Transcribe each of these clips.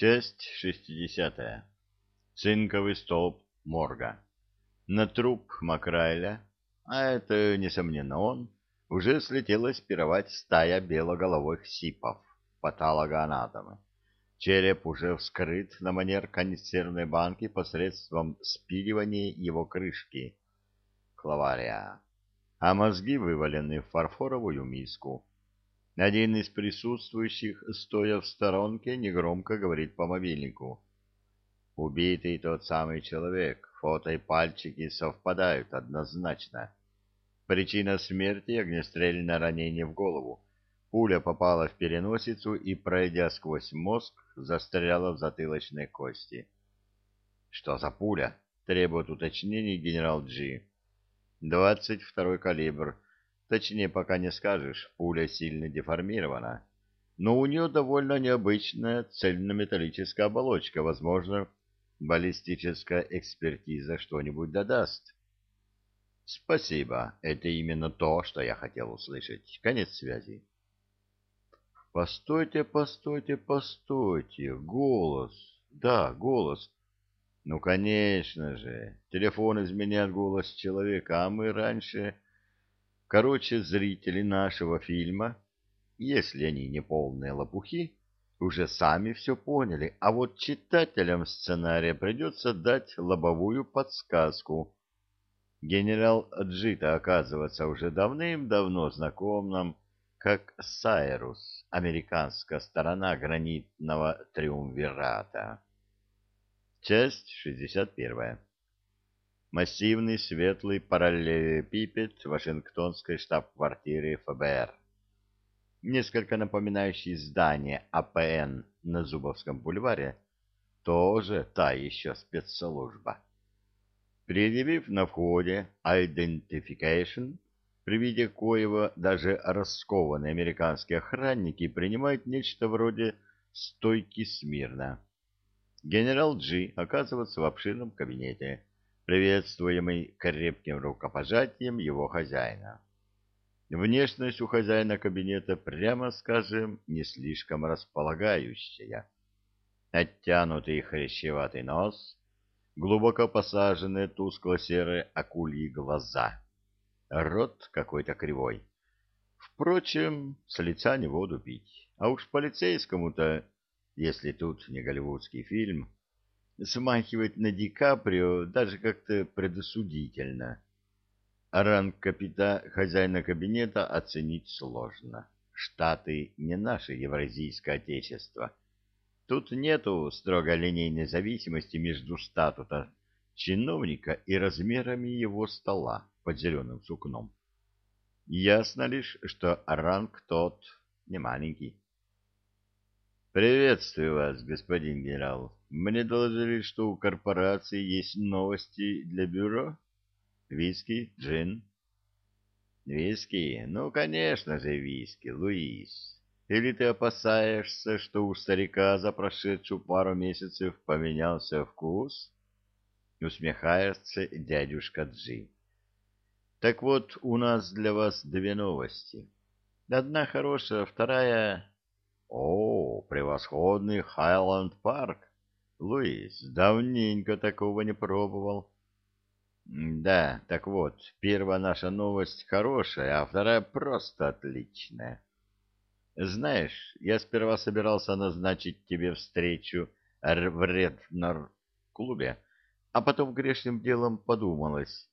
Часть шестидесятая. Цинковый столб морга. На труп Макрайля, а это, несомненно, он, уже слетела спировать стая белоголовых сипов, патологоанатомы. Череп уже вскрыт на манер консервной банки посредством спиливания его крышки. Клавария. А мозги вывалены в фарфоровую миску. Один из присутствующих, стоя в сторонке, негромко говорит по мобильнику. Убитый тот самый человек, фото и пальчики совпадают однозначно. Причина смерти — огнестрельное ранение в голову. Пуля попала в переносицу и, пройдя сквозь мозг, застряла в затылочной кости. «Что за пуля?» — требует уточнений генерал Джи. «Двадцать второй калибр» Точнее, пока не скажешь, пуля сильно деформирована. Но у нее довольно необычная цельнометаллическая оболочка. Возможно, баллистическая экспертиза что-нибудь додаст. Спасибо. Это именно то, что я хотел услышать. Конец связи. Постойте, постойте, постойте. Голос. Да, голос. Ну, конечно же. Телефон изменяет голос человека, а мы раньше Короче, зрители нашего фильма, если они не полные лопухи, уже сами все поняли, а вот читателям сценария придется дать лобовую подсказку. Генерал Джита, оказывается, уже давным-давно знаком нам как Сайрус, американская сторона гранитного триумвирата. Часть 61. Массивный светлый параллелепипед Вашингтонской штаб-квартиры ФБР. Несколько напоминающий здание АПН на Зубовском бульваре, тоже та еще спецслужба. Предъявив на входе identification, при виде коего даже раскованные американские охранники принимают нечто вроде стойки смирно. Генерал Джи оказывается в обширном кабинете приветствуемый крепким рукопожатием его хозяина. Внешность у хозяина кабинета, прямо скажем, не слишком располагающая. Оттянутый хрящеватый нос, глубоко посаженные тускло-серые акульи глаза, рот какой-то кривой. Впрочем, с лица не воду пить, а уж полицейскому-то, если тут не голливудский фильм, смахивает на Ди Каприо даже как-то предосудительно. ранг капита хозяина кабинета оценить сложно. Штаты не наше евразийское отечество. Тут нету строго линейной зависимости между статута чиновника и размерами его стола под зеленым сукном. Ясно лишь, что ранг тот не маленький. Приветствую вас, господин генерал. Мне доложили, что у корпорации есть новости для бюро. Виски, джин. Виски? Ну, конечно же, виски, Луис. Или ты опасаешься, что у старика за прошедшую пару месяцев поменялся вкус? Усмехается дядюшка Джи. Так вот, у нас для вас две новости. Одна хорошая, вторая о, превосходный Хайленд-парк. Луис, давненько такого не пробовал. Да, так вот, первая наша новость хорошая, а вторая просто отличная. Знаешь, я сперва собирался назначить тебе встречу в Реднор-клубе, а потом грешным делом подумалось.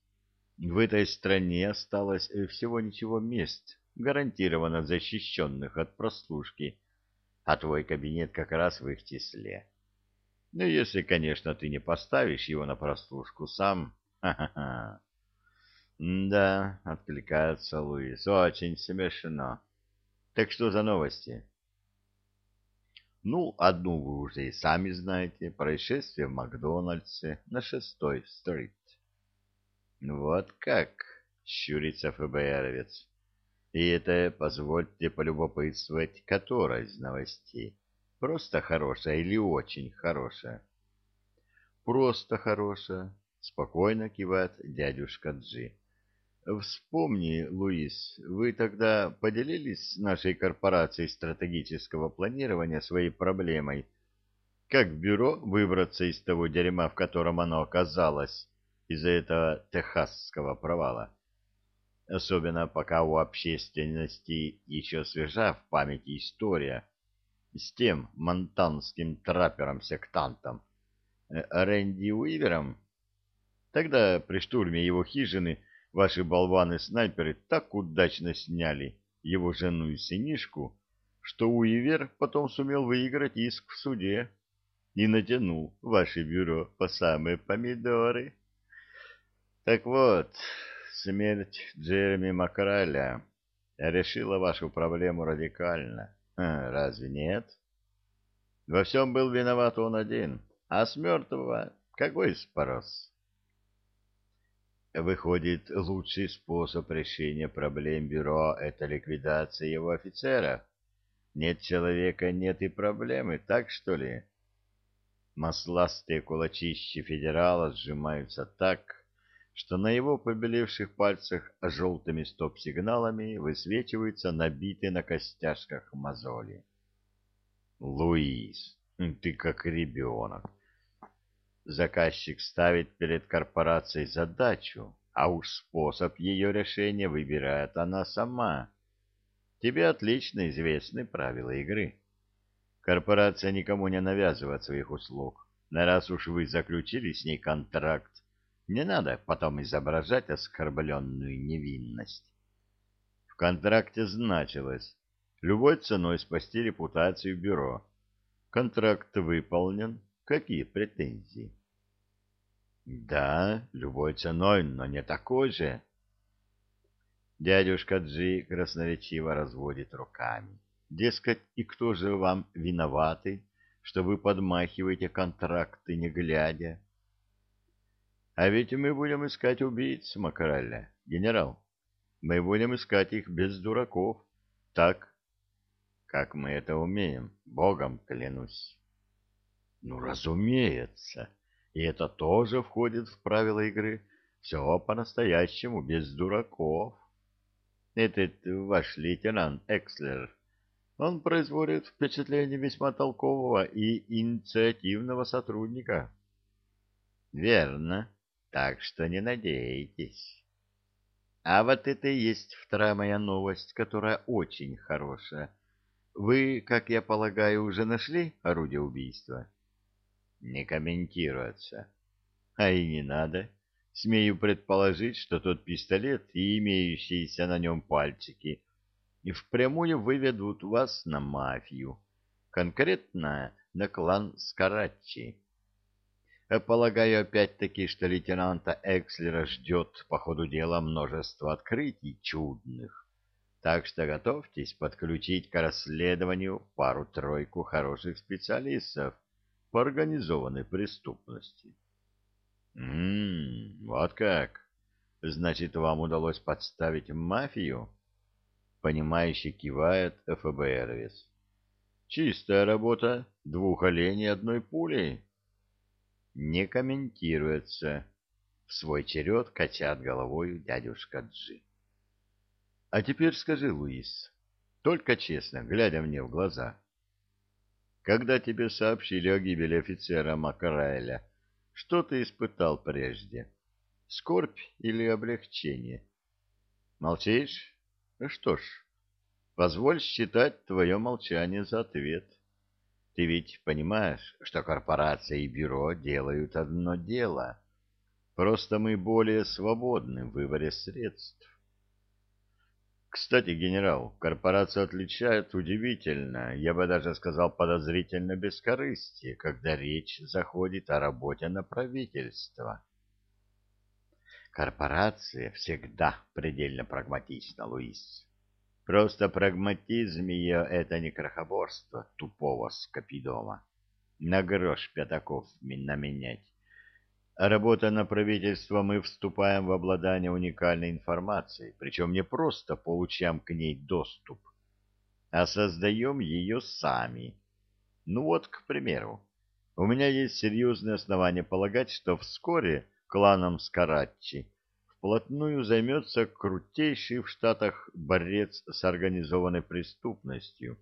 В этой стране осталось всего ничего мест, гарантированно защищенных от прослушки, а твой кабинет как раз в их числе. Ну, если, конечно, ты не поставишь его на прослушку сам. Да, откликается Луис, очень смешно. Так что за новости? Ну, одну вы уже и сами знаете. Происшествие в Макдональдсе на шестой стрит. Вот как, щурится ФБРовец. И это, позвольте полюбопытствовать, которая из новостей? Просто хорошая или очень хорошая? Просто хорошая, спокойно кивает дядюшка Джи. Вспомни, Луис, вы тогда поделились с нашей корпорацией стратегического планирования своей проблемой. Как бюро выбраться из того дерьма, в котором оно оказалось из-за этого техасского провала? Особенно пока у общественности еще свежа в памяти история с тем монтанским траппером-сектантом э, Рэнди Уивером. Тогда при штурме его хижины ваши болваны-снайперы так удачно сняли его жену и сынишку, что Уивер потом сумел выиграть иск в суде и натянул ваше бюро по самые помидоры. Так вот, смерть Джереми Макраля решила вашу проблему радикально. А, разве нет? Во всем был виноват он один, а с мертвого какой спрос? Выходит, лучший способ решения проблем бюро — это ликвидация его офицеров. Нет человека, нет и проблемы, так что ли? Масластые кулачищи федерала сжимаются так, что на его побелевших пальцах желтыми стоп-сигналами высвечиваются набитые на костяшках мозоли. Луис, ты как ребенок. Заказчик ставит перед корпорацией задачу, а уж способ ее решения выбирает она сама. Тебе отлично известны правила игры. Корпорация никому не навязывает своих услуг. На раз уж вы заключили с ней контракт, не надо потом изображать оскорбленную невинность. В контракте значилось любой ценой спасти репутацию бюро. Контракт выполнен. Какие претензии? Да, любой ценой, но не такой же. Дядюшка Джи красноречиво разводит руками. Дескать, и кто же вам виноваты, что вы подмахиваете контракты не глядя? А ведь мы будем искать убийц Макараля, генерал. Мы будем искать их без дураков. Так, как мы это умеем, богом клянусь. Ну, разумеется. И это тоже входит в правила игры. Все по-настоящему, без дураков. Этот ваш лейтенант Экслер, он производит впечатление весьма толкового и инициативного сотрудника. Верно. Так что не надейтесь. А вот это и есть вторая моя новость, которая очень хорошая. Вы, как я полагаю, уже нашли орудие убийства? Не комментируется. А и не надо. Смею предположить, что тот пистолет и имеющиеся на нем пальчики и впрямую выведут вас на мафию, конкретно на клан Скараччи. Э, полагаю, опять-таки, что лейтенанта Экслера ждет по ходу дела множество открытий чудных. Так что готовьтесь подключить к расследованию пару-тройку хороших специалистов по организованной преступности. «М-м, вот как? Значит, вам удалось подставить мафию?» Понимающе кивает ФБРовец. «Чистая работа, двух оленей одной пулей» не комментируется. В свой черед качает головой дядюшка Джи. А теперь скажи, Луис, только честно, глядя мне в глаза, когда тебе сообщили о гибели офицера Макараэля, что ты испытал прежде? Скорбь или облегчение? Молчишь? Что ж, позволь считать твое молчание за ответ. Ты ведь понимаешь, что корпорация и бюро делают одно дело. Просто мы более свободны в выборе средств. Кстати, генерал, корпорацию отличает удивительно, я бы даже сказал подозрительно бескорыстие, когда речь заходит о работе на правительство. Корпорация всегда предельно прагматична, Луис. Просто прагматизм ее — это не крохоборство тупого скопидома. На грош пятаков наменять. Работа на правительство мы вступаем в обладание уникальной информацией, причем не просто получаем к ней доступ, а создаем ее сами. Ну вот, к примеру, у меня есть серьезные основания полагать, что вскоре кланом Скараччи вплотную займется крутейший в Штатах борец с организованной преступностью.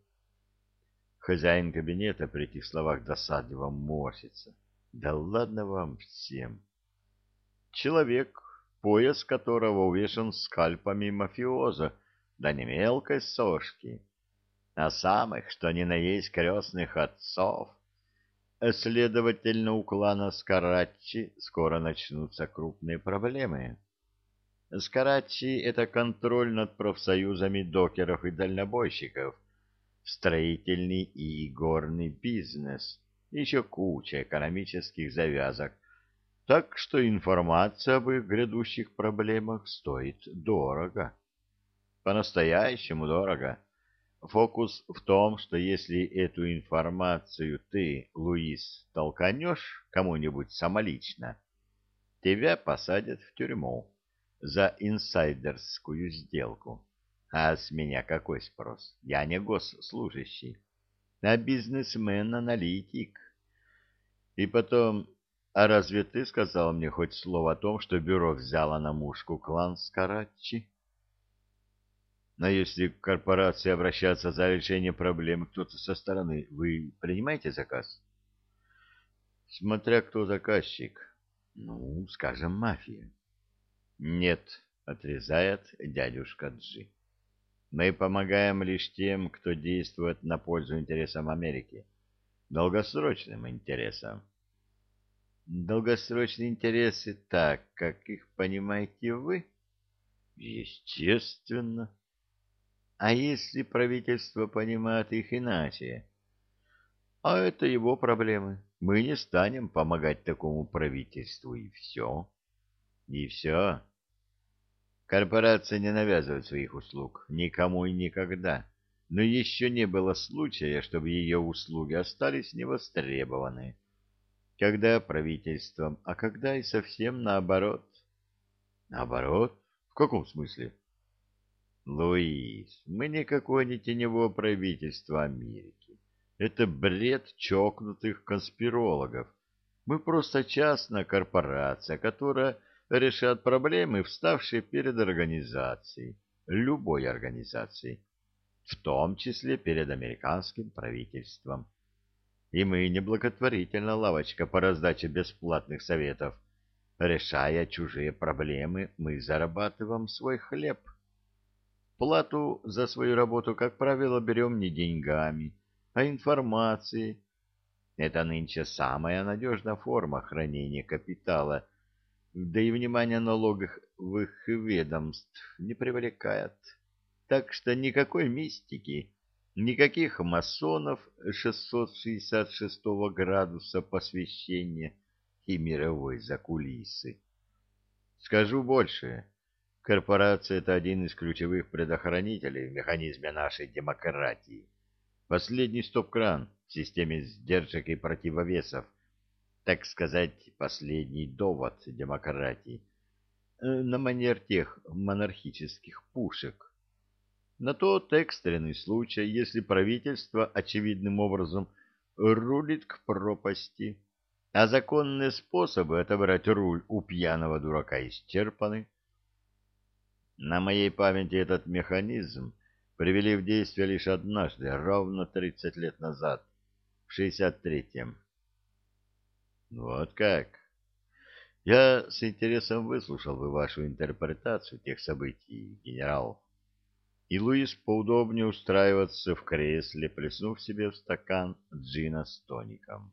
Хозяин кабинета при этих словах досадливо морщится. Да ладно вам всем. Человек, пояс которого увешан скальпами мафиоза, да не мелкой сошки, а самых, что ни на есть крестных отцов. Следовательно, у клана Скарачи скоро начнутся крупные проблемы. Скарачи — это контроль над профсоюзами докеров и дальнобойщиков, строительный и горный бизнес, еще куча экономических завязок, так что информация об их грядущих проблемах стоит дорого. По-настоящему дорого. Фокус в том, что если эту информацию ты, Луис, толканешь кому-нибудь самолично, тебя посадят в тюрьму за инсайдерскую сделку. А с меня какой спрос? Я не госслужащий, а бизнесмен-аналитик. И потом, а разве ты сказал мне хоть слово о том, что бюро взяло на мушку клан Скарачи? Но если к корпорации обращаться за решением проблемы кто-то со стороны, вы принимаете заказ? Смотря кто заказчик. Ну, скажем, мафия. Нет, отрезает дядюшка Джи. Мы помогаем лишь тем, кто действует на пользу интересам Америки, долгосрочным интересам. Долгосрочные интересы так, как их понимаете вы? Естественно. А если правительство понимает их иначе? А это его проблемы. Мы не станем помогать такому правительству, и все. И все. Корпорация не навязывает своих услуг никому и никогда, но еще не было случая, чтобы ее услуги остались невостребованы. Когда правительством, а когда и совсем наоборот. Наоборот? В каком смысле? Луис, мы никакое не теневое правительство Америки. Это бред чокнутых конспирологов. Мы просто частная корпорация, которая решает проблемы, вставшие перед организацией, любой организацией, в том числе перед американским правительством. И мы не благотворительная лавочка по раздаче бесплатных советов. Решая чужие проблемы, мы зарабатываем свой хлеб. Плату за свою работу, как правило, берем не деньгами, а информацией. Это нынче самая надежная форма хранения капитала, да и внимание налоговых ведомств не привлекает. Так что никакой мистики, никаких масонов 666 градуса посвящения и мировой закулисы. Скажу больше. Корпорация — это один из ключевых предохранителей в механизме нашей демократии. Последний стоп-кран в системе сдержек и противовесов, так сказать, последний довод демократии, э, на манер тех монархических пушек. На тот экстренный случай, если правительство очевидным образом рулит к пропасти, а законные способы отобрать руль у пьяного дурака исчерпаны, на моей памяти этот механизм привели в действие лишь однажды, ровно 30 лет назад, в 63-м. Вот как? Я с интересом выслушал бы вашу интерпретацию тех событий, генерал. И Луис поудобнее устраиваться в кресле, плеснув себе в стакан джина с тоником.